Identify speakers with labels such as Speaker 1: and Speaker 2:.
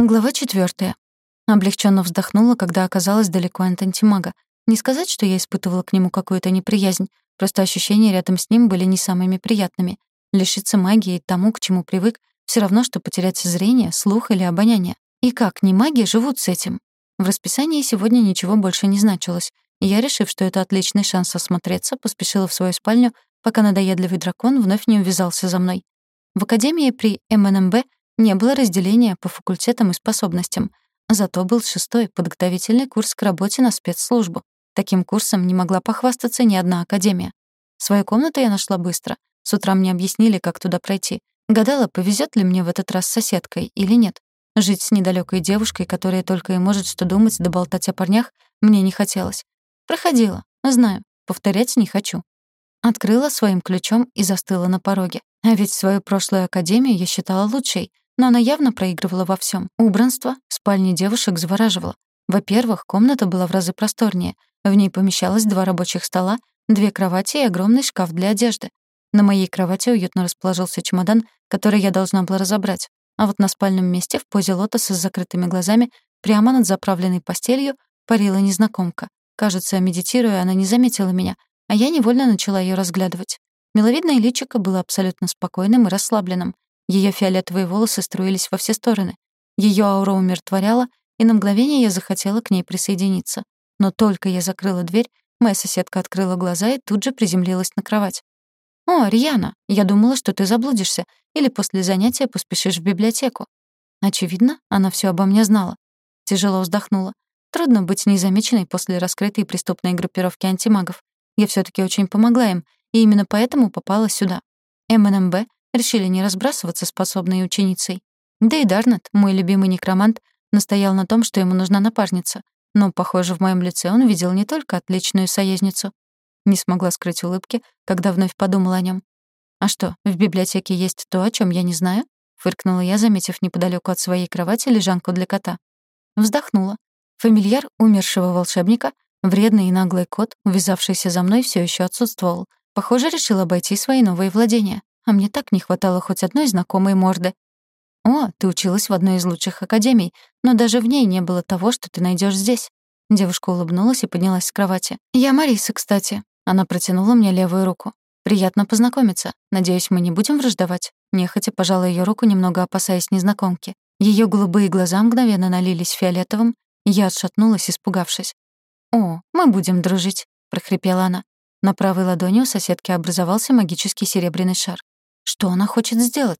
Speaker 1: Глава четвертая. Облегченно вздохнула, когда оказалась далеко от антимага. Не сказать, что я испытывала к нему какую-то неприязнь, просто ощущения рядом с ним были не самыми приятными. Лишиться магии и тому, к чему привык, все равно, что потерять зрение, слух или обоняние. И как не маги живут с этим? В расписании сегодня ничего больше не значилось, и я, решив, что это отличный шанс осмотреться, поспешила в свою спальню, пока надоедливый дракон вновь не увязался за мной. В академии при МНМБ не было разделения по факультетам и способностям. Зато был шестой подготовительный курс к работе на спецслужбу. Таким курсом не могла похвастаться ни одна академия. Свою комнату я нашла быстро. С утра мне объяснили, как туда пройти. Гадала, повезет ли мне в этот раз с соседкой или нет. Жить с недалекой девушкой, которая только и может что думать да болтать о парнях, мне не хотелось. Проходила, знаю, повторять не хочу. Открыла своим ключом и застыла на пороге. А ведь свою прошлую академию я считала лучшей — но она явно проигрывала во всем. Убранство спальни девушек завораживало. Во-первых, комната была в разы просторнее. В ней помещалось два рабочих стола, две кровати и огромный шкаф для одежды. На моей кровати уютно расположился чемодан, который я должна была разобрать. А вот на спальном месте в позе лотоса с закрытыми глазами, прямо над заправленной постелью, парила незнакомка. Кажется, медитируя, она не заметила меня, а я невольно начала ее разглядывать. Миловидное личико было абсолютно спокойным и расслабленным. Ее фиолетовые волосы струились во все стороны. Ее аура умиротворяла, и на мгновение я захотела к ней присоединиться. Но только я закрыла дверь, моя соседка открыла глаза и тут же приземлилась на кровать. «О, Рьяна, я думала, что ты заблудишься или после занятия поспешишь в библиотеку». Очевидно, она все обо мне знала. Тяжело вздохнула. Трудно быть незамеченной после раскрытой преступной группировки антимагов. Я все таки очень помогла им, и именно поэтому попала сюда. МНМБ решили не разбрасываться способной ученицей. Да и Дарнет, мой любимый некромант, настоял на том, что ему нужна напарница. Но, похоже, в моем лице он видел не только отличную союзницу. Не смогла скрыть улыбки, когда вновь подумала о нем. «А что, в библиотеке есть то, о чем я не знаю?» — фыркнула я, заметив неподалеку от своей кровати лежанку для кота. Вздохнула. Фамильяр умершего волшебника, вредный и наглый кот, увязавшийся за мной, все еще отсутствовал. Похоже, решил обойти свои новые владения. А мне так не хватало хоть одной знакомой морды. «О, ты училась в одной из лучших академий, но даже в ней не было того, что ты найдешь здесь». Девушка улыбнулась и поднялась с кровати. «Я Мариса, кстати». Она протянула мне левую руку. «Приятно познакомиться. Надеюсь, мы не будем враждовать?» Нехотя пожала ее руку, немного опасаясь незнакомки. Ее голубые глаза мгновенно налились фиолетовым, и я отшатнулась, испугавшись. «О, мы будем дружить», — прохрипела она. На правой ладони у соседки образовался магический серебряный шар. Что она хочет сделать?